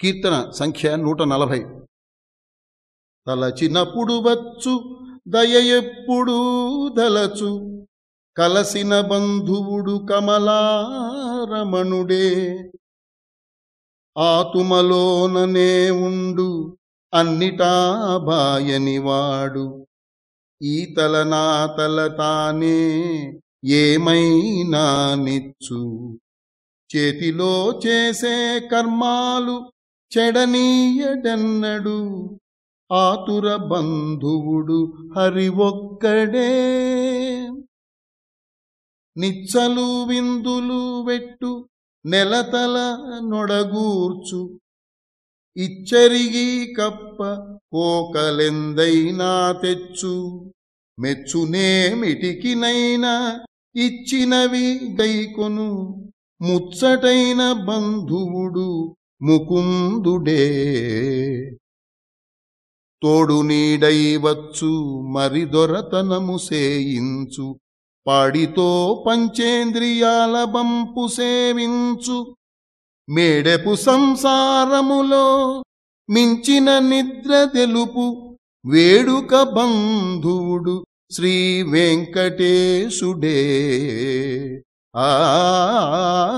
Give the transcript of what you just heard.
కీర్తన సంఖ్య నూట నలభై. తలచినప్పుడు వచ్చు దయ ఎప్పుడు దలచు. కలసిన బంధువుడు కమలారమణుడే. ఆతుమలోననే ఉండు అన్నిటా బాయనివాడు ఈతల నాతల తానే ఏమైనా నిచ్చు. చేతిలో చేసే కర్మాలు చెడనీయడన్నడు. ఆతుర బంధువుడు హరి ఒక్కడే నిచ్చలు విందులు వెట్టు నెలతల నొడగూర్చు. ఇచ్చరిగి కప్ప పోకలెందైనా తెచ్చు. మెచ్చునేమిటికినైనా ఇచ్చినవి గైకొను. ముచ్చటైన బంధువుడు ముకుందుడే. తోడు నీడైవచ్చు మరి దొరతనము సేయించు. పాడితో పంచేంద్రియాల బంపు సేవించు. మేడెపు సంసారములో మించిన నిద్ర తెలుపు. వేడుక బంధువుడు శ్రీ వెంకటేశుడే. ఆ